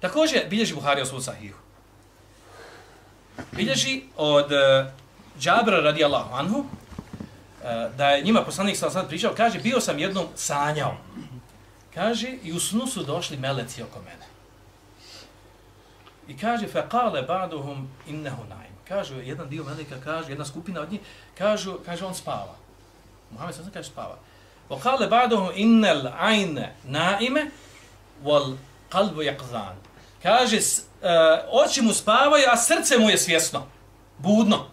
Također, bilježi Buhari o svom sahihu. Bilježi od uh, Džabra radijallahu anhu, uh, da je njima poslanik sam sad pričao, kaže, bio sam jednom sanjao. Kaže, i u snu su došli meleci oko mene. I kaže, faqale baduhum innehu naim. Kažu, jedan dio meleka kaže, jedna skupina od njih, kažu, kaže, on spava. Muhammed sam kaže, spava. Wa qale baduhum innel ajne naime, wal kalbu jakzan. Kaže, uh, oči mu spavaju, a srce mu je svjesno. Budno.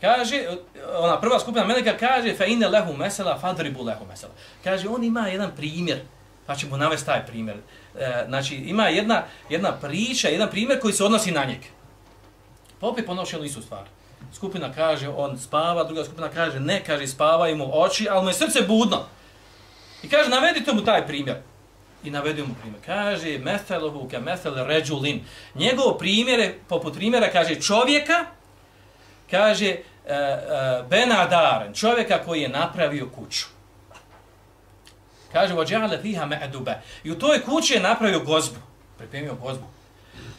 Kaže, e, ona prva skupina meleka kaže, fa inne lehu mesela, fadribu lehu mesela. Kaže, on ima jedan primjer, pa ćemo navesti taj primjer. E, znači, ima jedna, jedna priča, jedan primjer koji se odnosi na njeg. Pa opet istu stvar. Skupina kaže, on spava, druga skupina kaže, ne, kaže, spavaju mu oči, ali mu je srce budno. I kaže, navedite mu taj primjer i navedu mu primjer. Kaže, meselohu ke mesel ređulin. Njegov primjer poput primjera, kaže, čovjeka, kaže, e, e, benadaren, čovjeka koji je napravio kuću. Kaže, vođale fiha me'edube. I u toj kući je napravio gozbu. Pripremio gozbu.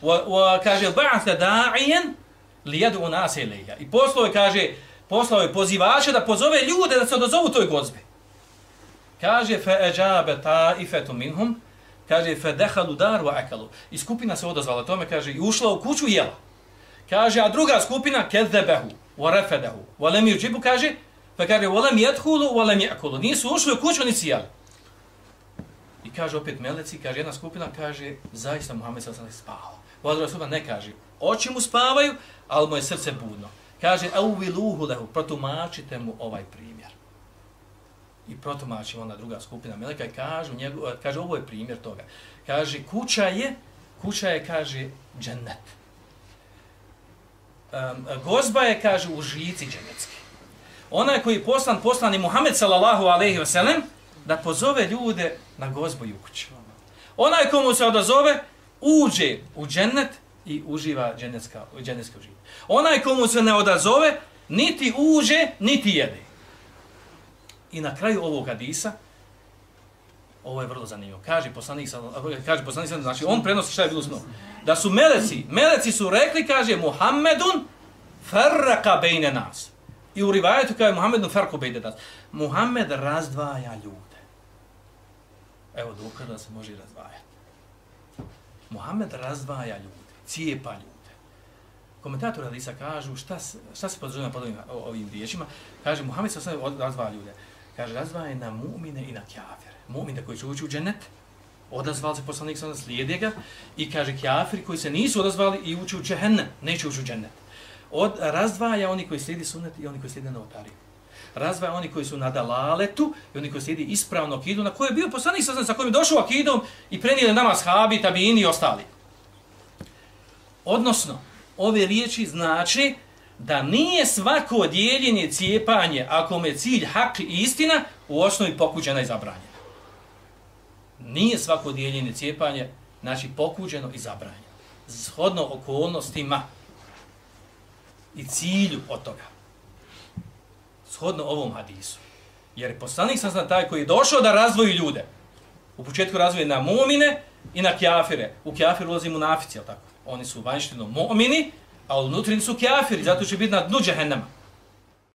O, o, kaže, ba'an da'ijen li jedu u nas ilija. I poslao je, kaže, poslao je pozivača da pozove ljude da se odozovu toj gozbi. Kaže, fe eđabe ta minhum, kaže, fedehalu dar wa akalu. I skupina se odazvala tome, kaže, i ušla u kuću i jela. Kaže, a druga skupina, kezebehu, wa refedehu, wa lem juđibu, kaže, pa kaže, wa lem jethulu, wa lem jakulu. Nisu ušli u kuću, nisi jeli. I kaže opet meleci, kaže jedna skupina, kaže, zaista Muhammed sa sam spavao. druga skupina ne kaže, oči mu spavaju, ali mu je srce budno. Kaže, au viluhu lehu, protumačite mu ovaj primjer. I protumači onda druga skupina meleka i kažu, njegu, e, kaže, ovo je primjer toga. Kaže, kuća je, kuća je, kaže, džennet. Um, gozba je, kaže, u žici džennetski. Onaj koji je poslan, poslan je Muhammed sallallahu alaihi wasallam, da pozove ljude na gozbu i u kuću. Onaj komu se odazove, uđe u džennet i uživa džennetska, džennetska uživa. Onaj komu se ne odazove, niti uđe, niti jede. I na kraju ovog hadisa, ovo je vrlo zanimljivo, kaže poslanik, kaže poslanik, znači on prenosi šta je bilo snu. Da su meleci, meleci su rekli, kaže Muhammedun farraka bejne nas. I u rivajetu kaže Muhammedun ferraka bejne nas. Muhammed razdvaja ljude. Evo dokada da se može razdvajati. Muhammed razdvaja ljude, cijepa ljude. Komentator Hadisa kažu šta, šta se podrazumijeva pod ovim, ovim riječima. Kaže, Muhammed sa razdvaja ljude. Kaže, razvaje na mu'mine i na kjafire. Mu'mine koji će ući u džennet, odazvali se poslanik sada slijede ga i kaže kjafiri koji se nisu odazvali i ući u džehenne, neće ući u džennet. Od, razdvaja oni koji slijedi sunnet i oni koji slijede na. Razdvaja oni koji su na dalaletu i oni koji slijedi ispravno akidu na koje je bio poslanik sada sa kojim je došao akidom i prenijeli nama shabi, tabini i ostali. Odnosno, ove riječi znači da nije svako dijeljenje cijepanje, ako me cilj hak i istina, u osnovi pokuđena i zabranjena. Nije svako dijeljenje cijepanje, znači pokuđeno i zabranjeno. Shodno okolnostima i cilju od toga. Shodno ovom hadisu. Jer je poslanik sam zna taj koji je došao da razvoji ljude. U početku razvoje na momine i na kjafire. U kjafir ulazi munafici, tako? Oni su vanjštino momini, a unutrini su kjafiri, zato će biti na dnu džehennema.